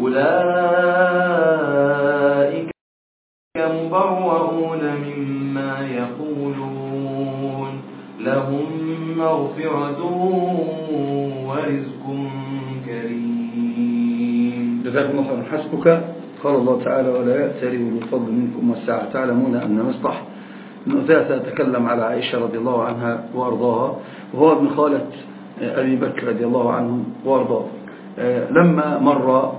أولئك مبرؤون مما يقولون لهم مغفرة ورزق كريم. جزاكم الله خيرا. حسبك. قال الله تعالى ولا يأتري بالفضل منكم والساعة. تعلمون أن مصلح من أثاثة تكلم على عائشة رضي الله عنها وأرضاها وهو ابن خالة أبي بكر رضي الله عنه وأرضاه. لما مر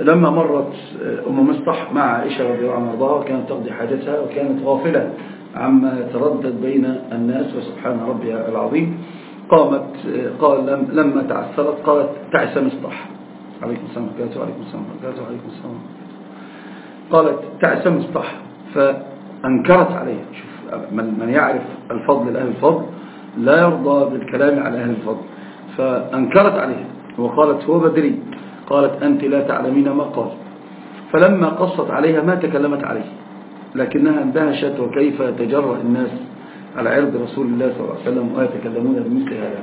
لما مرت آه، أم مصطح مع عائشة رضي الله عنها وأرضاها كانت تقضي حاجتها وكانت غافلة عما يتردد بين الناس وسبحان ربي العظيم. قامت آه، قال لما تعثرت قالت تعس مصطح. عليكم السلام وبركاته عليكم السلام وبركاته عليكم السلام قالت تعس مصطح فأنكرت عليه. شوف من يعرف الفضل لأهل الفضل لا يرضى بالكلام على أهل الفضل. فأنكرت عليه وقالت هو بدري. قالت أنت لا تعلمين ما قال. فلما قصت عليها ما تكلمت عليه. لكنها اندهشت وكيف يتجرأ الناس على عرض رسول الله صلى الله عليه وسلم ويتكلمون بمثل هذا.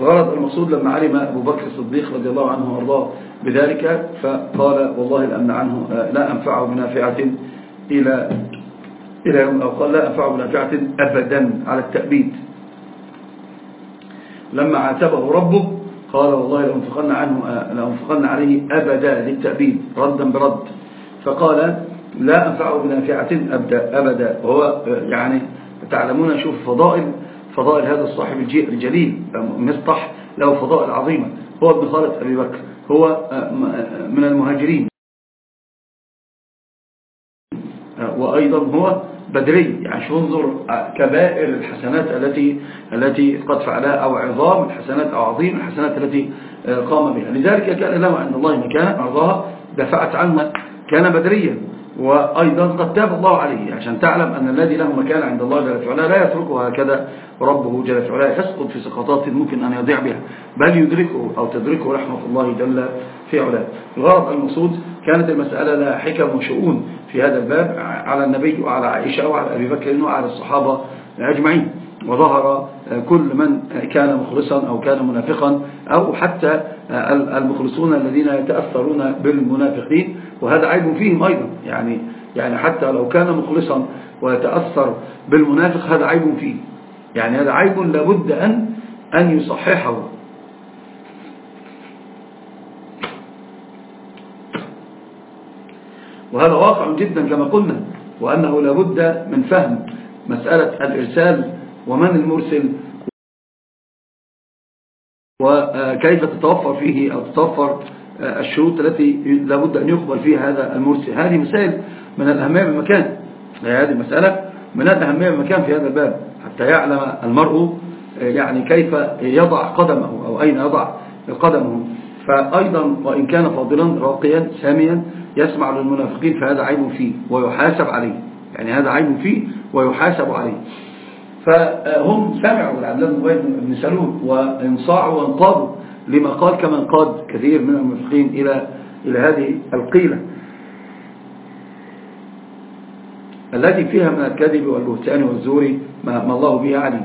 غرض المقصود لما علم أبو بكر الصديق رضي الله عنه وأرضاه بذلك فقال والله الأمن عنه لا أنفعه بنافعة إلى إلى يوم أو قال لا أنفعه بنافعة أبدا على التأبيد. لما عاتبه ربه قال والله لأنفقن, عنه لأنفقن عليه أبدا للتأبيد ردا برد. فقال لا أنفعه بنافعة أبدا, أبدا. وهو يعني تعلمون شوف فضائل فضائل هذا الصاحب الجليل مصطح له فضائل عظيمة. هو ابن خالد أبي بكر. هو من المهاجرين. وأيضا هو بدري يعني انظر آه، كبائر الحسنات التي التي قد فعلها أو عظام الحسنات أو عظيم الحسنات التي آه، قام بها. لذلك كان له أن الله إن كان ارضاها دفعت عنه كان بدريا وأيضا قد تاب الله عليه. عشان تعلم أن الذي له مكان عند الله جل وعلا لا يتركه هكذا ربه جل وعلا يسقط في سقطات ممكن أن يضيع بها. بل يدركه أو تدركه رحمة الله جل في علاه. الغرض المقصود كانت المسألة لها حكم وشؤون. في هذا الباب على النبي وعلى عائشة وعلى أبي بكر وعلى الصحابة أجمعين. وظهر كل من كان مخلصا أو كان منافقا أو حتى المخلصون الذين يتأثرون بالمنافقين. وهذا عيب فيهم أيضا. يعني يعني حتى لو كان مخلصا ويتأثر بالمنافق هذا عيب فيه. يعني هذا عيب لابد أن أن يصححه. وهذا واقع جدا كما قلنا وأنه لابد من فهم مسألة الإرسال ومن المرسل وكيف تتوفر فيه أو تتوفر الشروط التي لابد أن يقبل فيها هذا المرسل. هذه مسائل من الأهمية بالمكان هذه مسألة من الأهمية بالمكان في هذا الباب حتى يعلم المرء يعني كيف يضع قدمه أو أين يضع قدمه. فأيضا وإن كان فاضلا راقيا ساميا يسمع للمنافقين فهذا عيب فيه ويحاسب عليه. يعني هذا عيب فيه ويحاسب عليه. فهم سمعوا العبدان بن سلول وانصاعوا وانطابوا لما قال كما انقاد كثير من المنافقين إلى, إلى هذه القيلة. التي فيها من الكذب والبهتان والزور ما الله به عليم.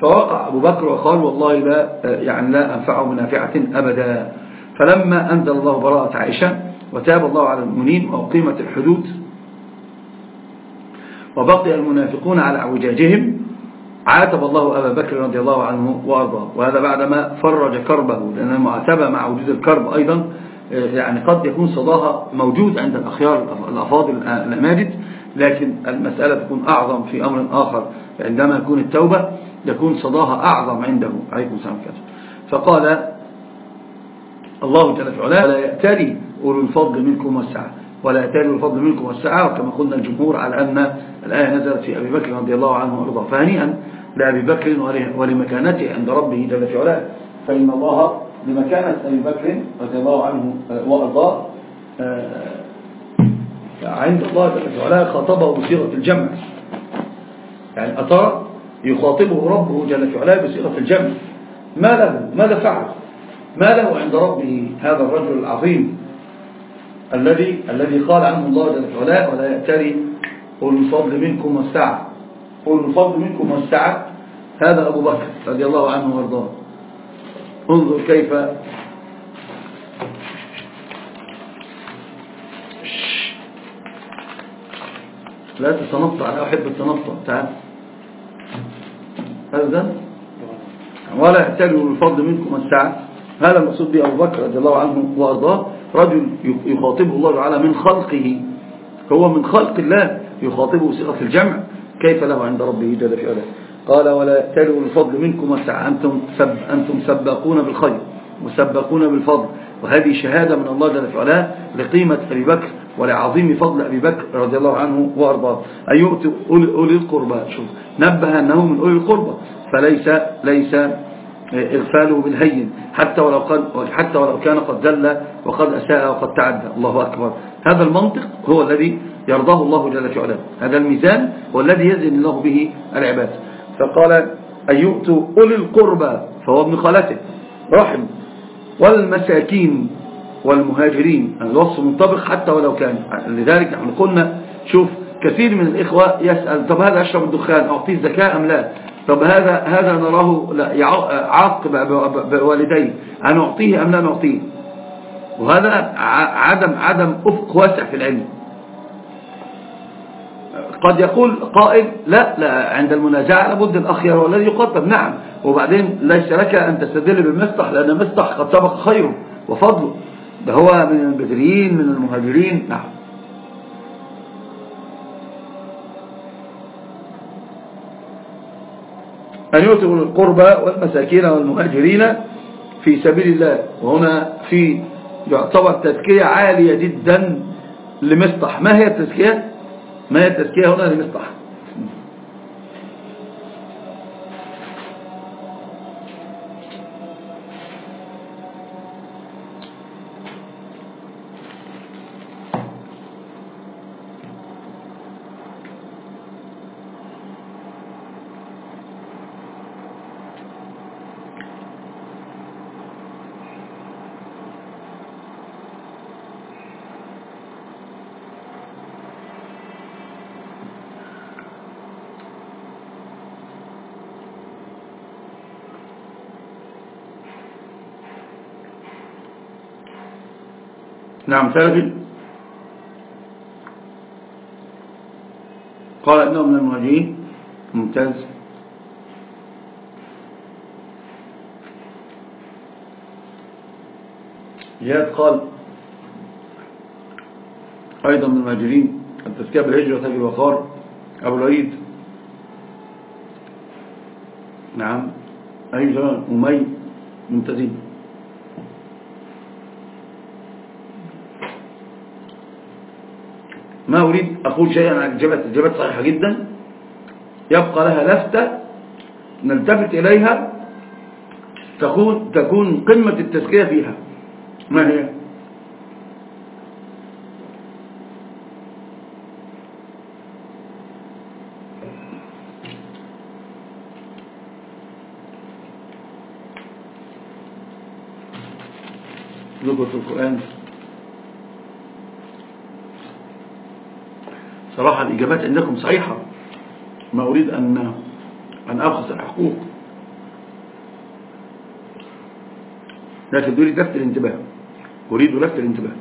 فوقع أبو بكر وقال والله لا يعني لا أنفعه منافعة أبدا. فلما أنزل الله براءة عائشة وتاب الله على المؤمنين وأقيمت الحدود وبقي المنافقون على اعوجاجهم عاتب الله أبا بكر رضي الله عنه وأرضاه. وهذا بعدما فرج كربه لأن المعاتبة مع وجود الكرب أيضا يعني قد يكون صداها موجود عند الأخيار الأفاضل الأماجد لكن المسألة تكون أعظم في أمر آخر. عندما يكون التوبة يكون صداها أعظم عنده عليكم السلام فقال الله جل وعلا ولا يأتري أولو الفضل منكم والسعة. ولا يأتري أولو الفضل منكم والسعة. وكما قلنا الجمهور على أن الآية نزلت في أبي بكر رضي الله عنه وارضاه فهنيئا لأبي بكر ولمكانته عند ربه جل وعلا فإن الله لمكانة أبي بكر رضي الله عنه آه، وأرضاه آه، عند الله جل وعلا خاطبه بصيغة الجمع. يعني أترى يخاطبه ربه جل وعلا بصيغة الجمع. ما له؟ ماذا فعل. ما له عند ربه هذا الرجل العظيم الذي الذي قال عنه الله جل وعلا ولا يأتري قل الفضل منكم والسعة. قل الفضل منكم والسعة. هذا أبو بكر رضي الله عنه وأرضاه. انظر كيف لا تتنطع أنا أحب التنطع. تعال. هذا ولا يأتري قل الفضل منكم والسعة. هذا المقصود به أبو بكر رضي الله عنه وأرضاه. رجل يخاطبه الله تعالى من خلقه. هو من خلق الله يخاطبه صيغة الجمع. كيف له عند ربه جل في علاه. قال ولا تلو الفضل منكم أنتم, سب أنتم سباقون بالخير وسباقون بالفضل. وهذه شهادة من الله جل في علاه لقيمة أبي بكر ولعظيم فضل أبي بكر رضي الله عنه وأرضاه. أن يؤتي أولي القربى؟ شوف نبه أنه من أولي القربى. فليس ليس إغفاله بالهين حتى ولو, قد حتى ولو كان قد زل وقد أساء وقد تعدى. الله أكبر. هذا المنطق هو الذي يرضاه الله جل وعلا. هذا الميزان هو الذي يزن الله به العباد. فقال أن يؤتوا أولي القربى؟ فهو ابن خالته. رحم. والمساكين والمهاجرين. الوصف منطبق حتى ولو كان. لذلك نحن قلنا شوف كثير من الإخوة يسأل طب هذا أشرب الدخان أعطيه الزكاة أم لا؟ طب هذا هذا نراه عاق بوالديه. أعطيه أم لا نعطيه؟ وهذا عدم عدم أفق واسع في العلم. قد يقول قائل لا, لا عند المنازعة لابد الأخ هو الذي يقطب نعم. وبعدين ليس لك أن تستدل بالمسطح لأن المسطح قد سبق خيره وفضله ده هو من البدريين من المهاجرين. نعم. أن يؤتوا القربى والمساكين والمهاجرين في سبيل الله. وهنا في يعتبر تزكية عالية جدا لمصطح. ما هي التزكية؟ ما هي التذكية هنا لمصطح؟ نعم سلفي قال نعم، نعم، إنه من المهاجرين ممتاز. جهاد قال. أيضا من المهاجرين التذكيه بالهجرة أبي وقار. أبو العيد نعم. أيضا أمي ممتازين ما أريد أقول شيئا جبت, جبت صحيحة جدا. يبقى لها لفتة نلتفت إليها. تكون, تكون قمة التزكية فيها. ما هي؟ ذكرت القرآن. صراحة الإجابات عندكم صحيحة. ما أريد أن أن أبخس الحقوق. لكن أريد لفت الانتباه. أريد لفت الانتباه.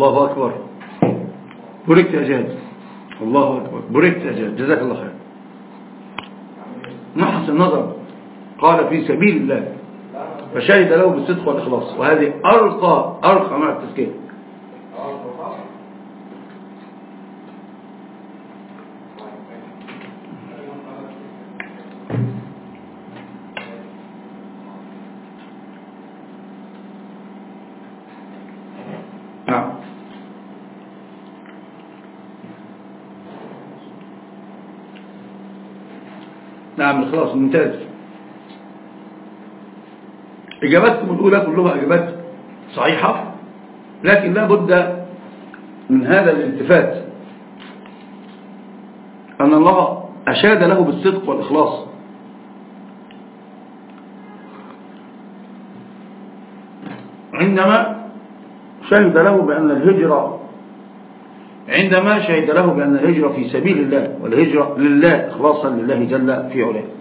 اللہ اکبر برکت اجاد اللہ اکبر برکت اجاد جزاك الله خير نحس النظر قال في سبيل الله فشهد له بالصدق والاخلاص وهذه ارقى ارقى مع التزكيه نعم خلاص ممتاز إجاباتكم الأولى كلها إجابات صحيحة لكن لا بد من هذا الالتفات أن الله أشاد له بالصدق والإخلاص عندما شهد له بأن الهجرة عندما شهد له بأن الهجرة في سبيل الله والهجرة لله إخلاصا لله جل في علاه.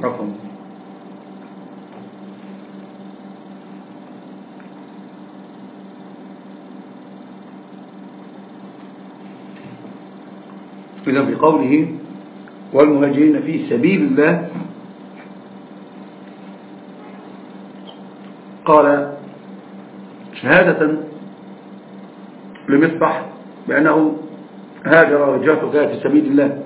ครับผม إذا في قوله والمهاجرين في سبيل الله قال شهادة لمصبح بأنه هاجر وجهته في سبيل الله.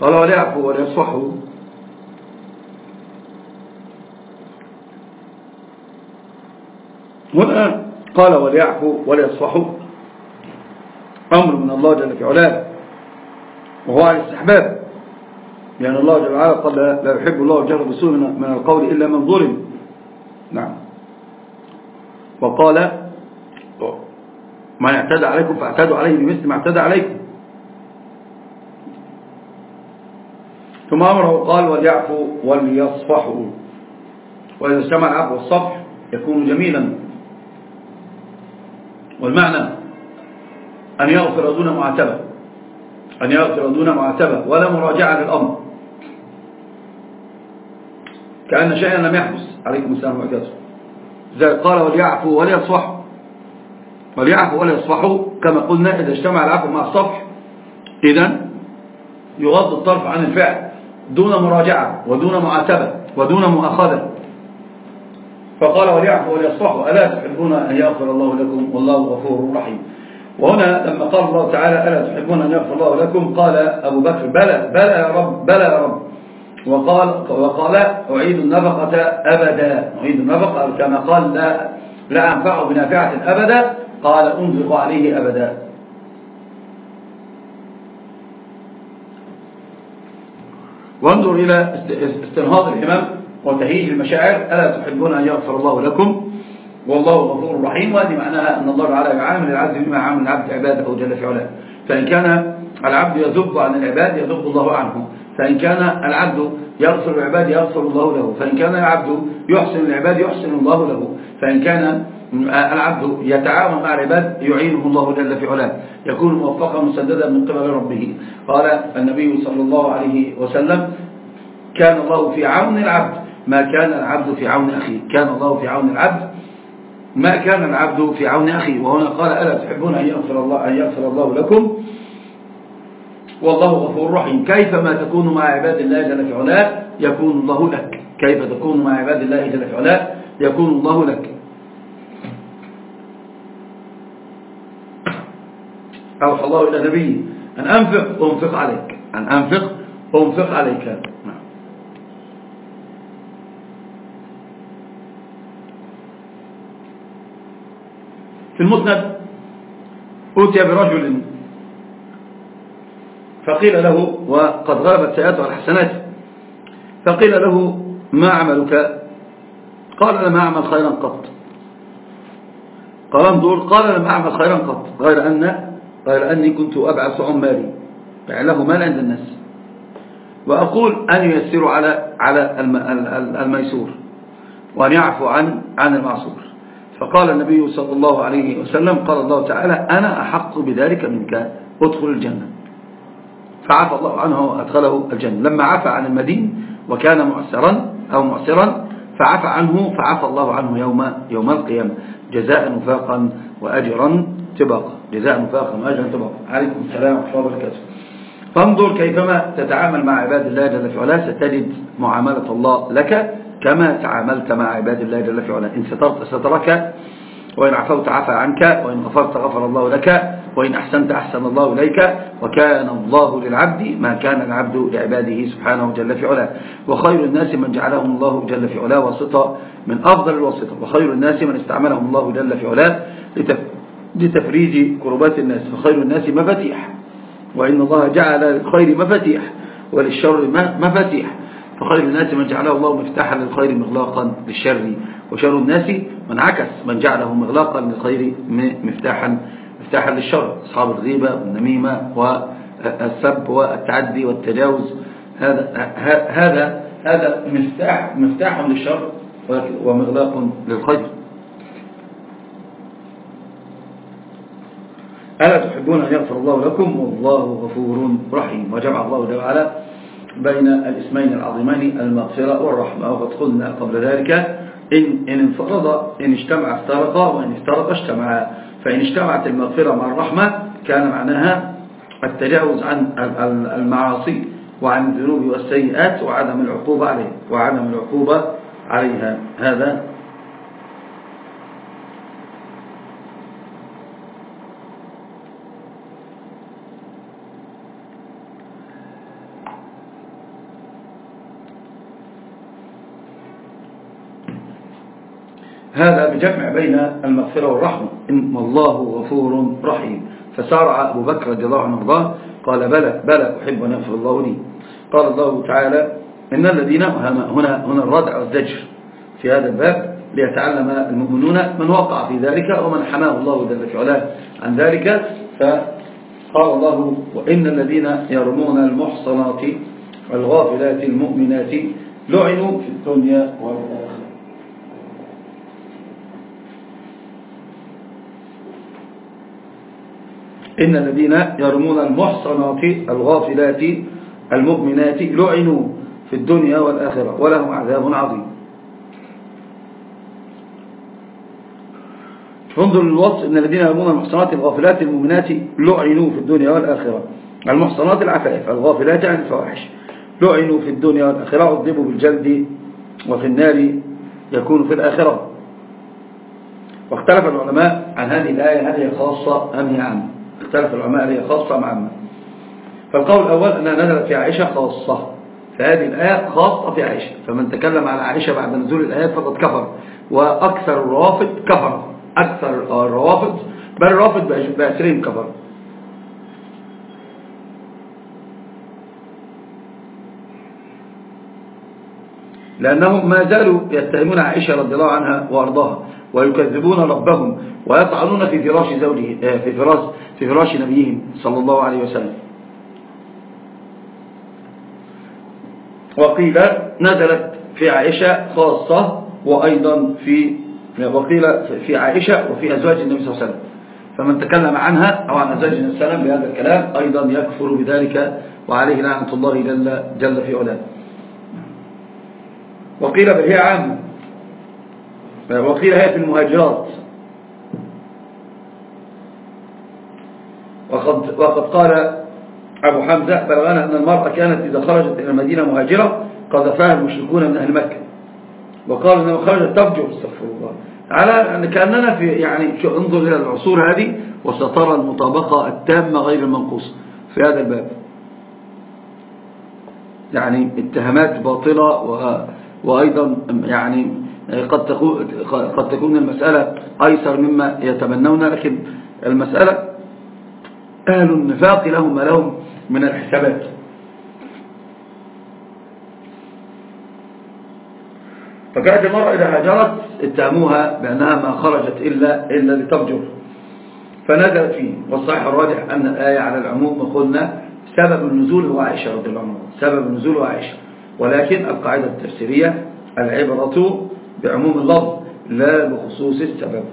قالوا ولا وليصفحوا هنا قال وليعفو وليصفحوا. أمر من الله جل في علاه وهو على الاستحباب لأن الله جل وعلا قال لا يحب الله جل بسوء من القول إلا من ظلم. نعم. وقال من اعتدى عليكم فاعتدوا عليه بمثل ما اعتدى عليكم. ثم أمره قال وليعفو وليصفحوا وإذا اجتمع العفو والصفح يكون جميلا. والمعنى أن يغفر دون معتبة أن يغفر دون معتبة ولا مراجعة للأمر. كأن شيئا لم يحدث. عليكم السلام وعكاته زي قال وليعفوا وليصفحوا وليعفوا وليصفحوا كما قلنا إذا اجتمع العفو مع الصفح إذا يغض الطرف عن الفعل. دون مراجعة ودون معاتبة ودون مؤاخذة. فقال وليعفوا وليصفحوا ألا تحبون أن يغفر الله لكم؟ والله غفور رحيم. وهنا لما قال الله تعالى ألا تحبون أن يغفر الله لكم؟ قال أبو بكر بلى بلى يا رب بلى يا رب. وقال, وقال أعيد النفقة أبدا. أعيد النفقة كما قال لا, لا أنفع بنافعة أبدا. قال أنفق عليه أبدا. وانظر إلى استنهاض الإمام وتهيج المشاعر ألا تحبون أن يغفر الله لكم؟ والله غفور رحيم. وهذه معناها أن الله تعالى يعامل العبد بما عامل العبد عباده جل في علاه. فإن كان العبد يذب عن العباد يذب الله عنه فإن كان العبد يغفر العباد يغفر الله له. فإن كان العبد يحسن العباد يحسن الله له. فإن كان العبد يتعاون مع العباد يعينه الله جل في علاه. يكون موفقا مسددا من قبل ربه. قال النبي صلى الله عليه وسلم كان الله في عون العبد ما كان العبد في عون أخيه. كان الله في عون العبد ما كان العبد في عون أخيه. وهنا قال ألا تحبون أن يغفر الله, أن يغفر الله لكم؟ والله غفور رحيم. كيفما تكون مع عباد الله جل في علاه يكون الله لك. كيف تكون مع عباد الله جل في علاه يكون الله لك. أوحى الله إلى نبيه أن أنفق وأنفق عليك. أن أنفق وأنفق عليك. نعم. في المسند أوتي برجل فقيل له وقد غربت سيئاته على حسناته. فقيل له ما عملك؟ قال لما أعمل خيرا قط. قال انظر قال أنا أعمل خيرا قط. غير أن قال أني كنت أبعث عمالي يعني له مال عند الناس. وأقول أن ييسر على على الميسور وأن يعفو عن عن المعصور. فقال النبي صلى الله عليه وسلم قال الله تعالى أنا أحق بذلك منك ادخل الجنة. فعفى الله عنه وأدخله الجنة. لما عفى عن المدين وكان معسرا أو معسرا فعفى عنه فعفى الله عنه يوم, يوم القيامة. جزاء وفاقا وأجرا طبقا جزاء وفاقا وأجرا طبقا عليكم السلام ورحمة الله وبركاته. فانظر كيفما تتعامل مع عباد الله جل في علا ستجد معاملة الله لك كما تعاملت مع عباد الله جل في علا إن سترك وإن عفوت عفى عنك وإن غفرت غفر الله لك وإن أحسنت أحسن الله إليك وكان الله للعبد ما كان العبد لعباده سبحانه جل في علاه. وخير الناس من جعلهم الله جل في علاه وسطا من أفضل الوسطة وخير الناس من استعملهم الله جل في علاه لتفريج كربات الناس. وخير الناس مفاتيح. وإن الله جعل للخير مفاتيح وللشر مفاتيح. فخير الناس من جعله الله مفتاحا للخير مغلاقا للشر. وشر الناس من عكس من جعله مغلاقا للخير مفتاحا مفتاحا للشر أصحاب الغيبة والنميمة والسب والتعدي والتجاوز. هذا هذا هذا مفتاح مفتاح للشر ومغلاق للخير. ألا تحبون أن يغفر الله لكم؟ والله غفور رحيم. وجمع الله تعالى بين الاسمين العظيمين المغفرة والرحمة. وقد قلنا قبل ذلك إن, إن انفرض إن اجتمع افترق وإن افترق اجتمعا فإن اجتمعت المغفرة مع الرحمة كان معناها التجاوز عن المعاصي وعن الذنوب والسيئات وعدم العقوبة عليها وعدم العقوبة عليها. هذا هذا بجمع بين المغفرة والرحمة. إن الله غفور رحيم. فسارع أبو بكر رضي الله عنه الله قال بلى بلى أحب أن يغفر الله لي. قال الله تعالى إن الذين هنا هنا الردع والزجر. في هذا الباب ليتعلم المؤمنون من وقع في ذلك ومن حماه الله جل في علاه عن ذلك. فقال الله وإن الذين يرمون المحصنات الغافلات المؤمنات لعنوا في الدنيا والآخرة. إن الذين يرمون المحصنات الغافلات المؤمنات لعنوا في الدنيا والآخرة ولهم عذاب عظيم. انظر للوصف. إن الذين يرمون المحصنات الغافلات المؤمنات لعنوا في الدنيا والآخرة. المحصنات العفائف الغافلات عن الفواحش. لعنوا في الدنيا والآخرة عذبوا بالجلد وفي النار يكون في الآخرة. واختلف العلماء عن هذه الآية هذه الخاصة أم هي عامة. اختلف العلماء هل هي خاصة أم عامة فالقول الأول أنها نزلت في عائشة خاصة. فهذه الآية خاصة في عائشة. فمن تكلم على عائشة بعد نزول الآية فقد كفر. وأكثر الروافض كفر. أكثر الروافض بل الروافض بأسرهم كفر. لأنهم ما زالوا يتهمون عائشة رضي الله عنها وأرضاها ويكذبون ربهم ويطعنون في فراش زوجه آه، في فراش في فراش نبيهم صلى الله عليه وسلم. وقيل نزلت في عائشة خاصة وأيضا في وقيل في عائشة وفي أزواج النبي صلى الله عليه وسلم. فمن تكلم عنها أو عن أزواج النبي صلى الله عليه وسلم بهذا الكلام أيضا يكفر بذلك وعليه لعنة الله جل, جل في علاه. وقيل بل هي عام وقيل هي في المهاجرات. وقد, وقد قال أبو حمزة بلغنا أن المرأة كانت إذا خرجت إلى المدينة مهاجرة قذفها المشركون من أهل مكة. وقالوا أنها خرجت تفجر استغفر الله. على أن كأننا في يعني انظر إلى العصور هذه وسترى المطابقة التامة غير المنقوصة في هذا الباب. يعني اتهامات باطلة و... وأيضا يعني قد تكون, قد تكون المسألة أيسر مما يتمنون لكن المسألة أهل النفاق لهم ما لهم من الحسابات. فكانت المرأة إذا هاجرت اتهموها بأنها ما خرجت إلا, إلا لتفجر. فنزلت فيه والصحيح الراجح أن الآية على العموم قلنا سبب النزول هو عائشة رضي الله عنها سبب النزول هو عائشة. ولكن القاعدة التفسيرية العبرة بعموم اللفظ لا بخصوص السبب.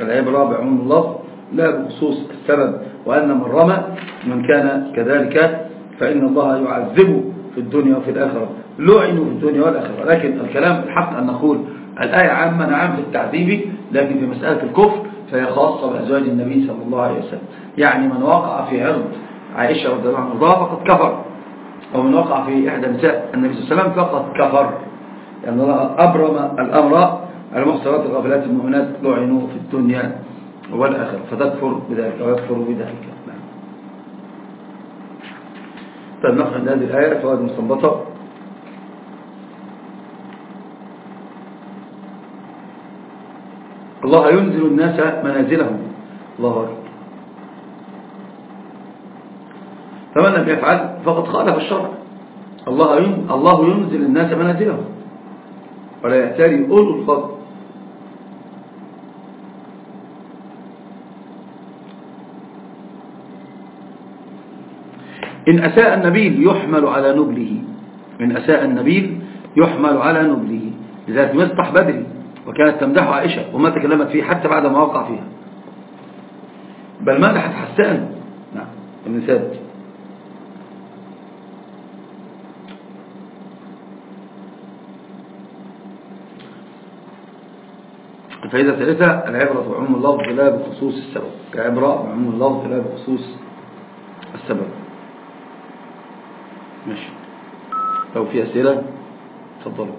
العبرة بعموم اللفظ لا بخصوص السبب. وأن من رمى من كان كذلك فإن الله يعذبه في الدنيا وفي الآخرة لعنوا في الدنيا والآخرة. لكن الكلام الحق أن نقول الآية عامة نعم في التعذيب لكن في مسألة الكفر فهي خاصة بأزواج النبي صلى الله عليه وسلم. يعني من وقع في عرض عائشة رضي الله عنها فقد كفر ومن وقع في إحدى نساء النبي صلى الله عليه وسلم فقد كفر. يعني الله أبرم الأمر المحصرات الغافلات المؤمنات لعنوا في الدنيا والأخر. فتكفر بذلك. ويكفر بذلك. نعم. طيب نقرأ هذه الآية. فوائد مستنبطة. الله ينزل الناس منازلهم. الله أكبر. فمن لم يفعل فقد خالف الشرع. الله ينزل الناس منازلهم. ولا يأتري أولو الفضل. إن أساء النبيل يحمل على نبله. إن أساء النبيل يحمل على نبله. لذلك مصطح بدري وكانت تمدح عائشة وما تكلمت فيه حتى بعد ما وقع فيها. بل مدحت حسان نعم. ابن ثابت الفائدة الثالثة العبرة بعموم اللفظ لا بخصوص السبب. العبرة بعموم اللفظ لا بخصوص السبب. لو في أسئلة تفضلوا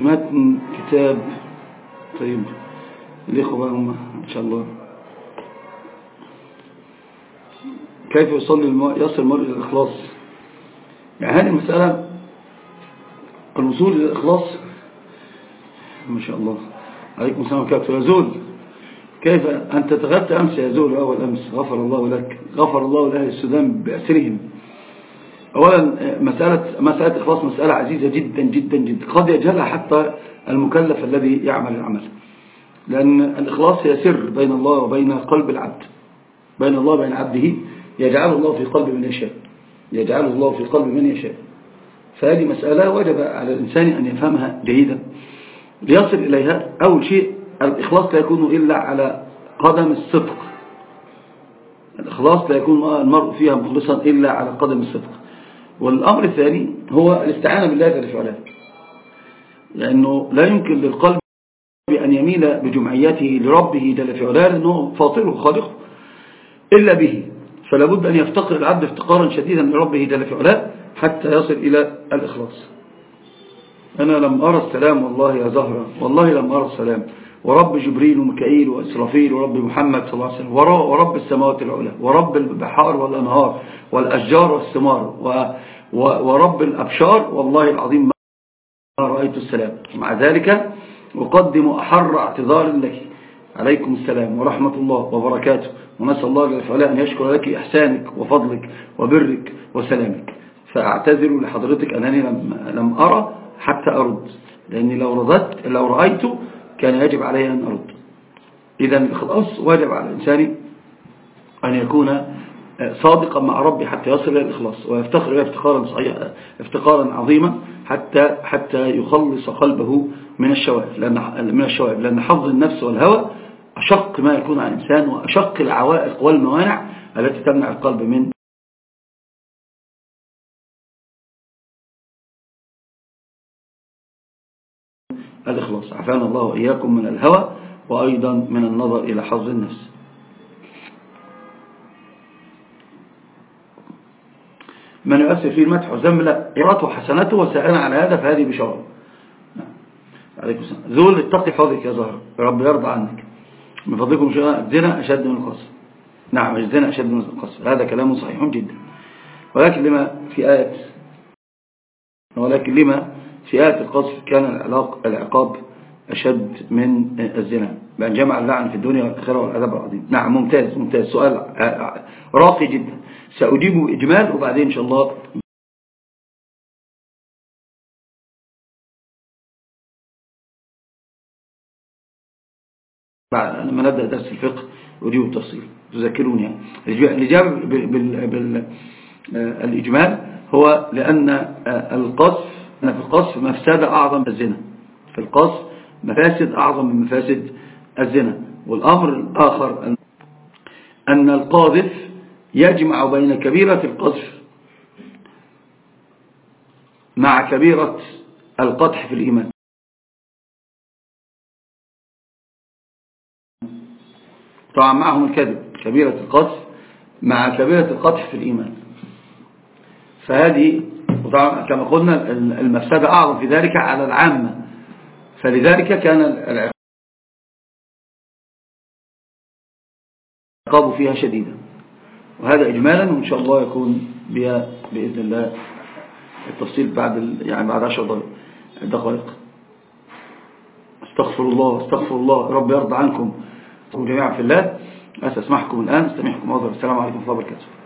متن كتاب طيب الإخوة هم إن شاء الله كيف يصل الم... يصل المرء إلى الإخلاص يعني هذه المسألة الوصول إلى الإخلاص ما شاء الله عليكم السلام كيف يزول كيف أنت تغدت أمس يزول أول أمس غفر الله لك غفر الله لأهل السودان بأسرهم اولا مسألة, مسألة الإخلاص مسألة عزيزة جدا جدا جدا. قد يجهلها حتى المكلف الذي يعمل العمل. لأن الإخلاص هي سر بين الله وبين قلب العبد. بين الله وبين عبده. يجعله الله في قلب من يشاء. يجعله الله في قلب من يشاء. فهذه مسألة وجب على الإنسان أن يفهمها جيدا. ليصل إليها. أول شيء الإخلاص لا يكون إلا على قدم الصدق. الإخلاص لا يكون المرء فيها مخلصا إلا على قدم الصدق. والأمر الثاني هو الاستعانة بالله جل وعلا. لأنه لا يمكن للقلب أن يميل بجمعيته لربه جل وعلا لأنه فاطره خالقه إلا به. فلابد أن يفتقر العبد افتقارا شديدا لربه جل وعلا حتى يصل إلى الإخلاص. أنا لم أرى السلام والله يا زهرة والله لم أرى السلام. ورب جبريل وميكائيل وإسرافيل ورب محمد صلى الله عليه وسلم ورب السماوات العلى ورب البحار والأنهار والأشجار والثمار ورب الأبشار والله العظيم ما رأيت السلام. مع ذلك أقدم أحر اعتذار لك. عليكم السلام ورحمة الله وبركاته. ونسأل الله للفعلاء أن يشكر لك إحسانك وفضلك وبرك وسلامك. فأعتذر لحضرتك أنني لم, لم أرى حتى أرد. لأني لو, ردت لو رأيت كان يجب علي أن أرد إذا بخلاص واجب على الإنسان أن يكون آه، صادقا مع ربي حتى يصل إلى الإخلاص ويفتخر افتخارا صحيحا آه، افتخارا عظيما حتى حتى يخلص قلبه من الشوائب. لأن من الشوائب. لأن حظ النفس والهوى أشق ما يكون على الإنسان وأشق العوائق والموانع التي تمنع القلب من عفانا الله وإياكم من الهوى وأيضا من النظر إلى حظ النفس. من يؤثر فيه المدح والذم لا إراته حسنته وسائرا على هذا فهذه بشرى. نعم. عليكم السلام. ذول اتقي حظك يا زهر. رب يرضى عنك. من فضلكم شيئا الزنا أشد من القصر نعم الزنا أشد من القصر هذا كلام صحيح جدا. ولكن لما في آية ولكن لما في آية القصر كان العقاب أشد من الزنا. بأن جمع اللعن في الدنيا والآخرة والعذاب العظيم. نعم ممتاز ممتاز. سؤال آه، آه، راقي جدا. سأجيبه إجمال وبعدين إن شاء الله بعد لما نبدأ درس الفقه أجيبه بالتفصيل تذكروني. يعني. الإجابة آه، بالإجمال هو لأن القصف في القصف مفسدة أعظم من الزنا في القصف مفاسد أعظم من مفاسد الزنا. والأمر الآخر أن القاذف يجمع بين كبيرة القذف مع كبيرة القطح في الإيمان. طبعا معهم الكذب كبيرة القذف مع كبيرة القطح في الإيمان. فهذه كما قلنا المفسدة أعظم في ذلك على العامة. فلذلك كان العقاب فيها شديدا. وهذا إجمالا وإن شاء الله يكون بها بإذن الله التفصيل بعد يعني بعد 10 دقائق. استغفر الله استغفر الله. رب يرضى عنكم جميعا في الله. أسأسمحكم الآن. أستمعكم أظهر السلام عليكم ورحمة الله وبركاته.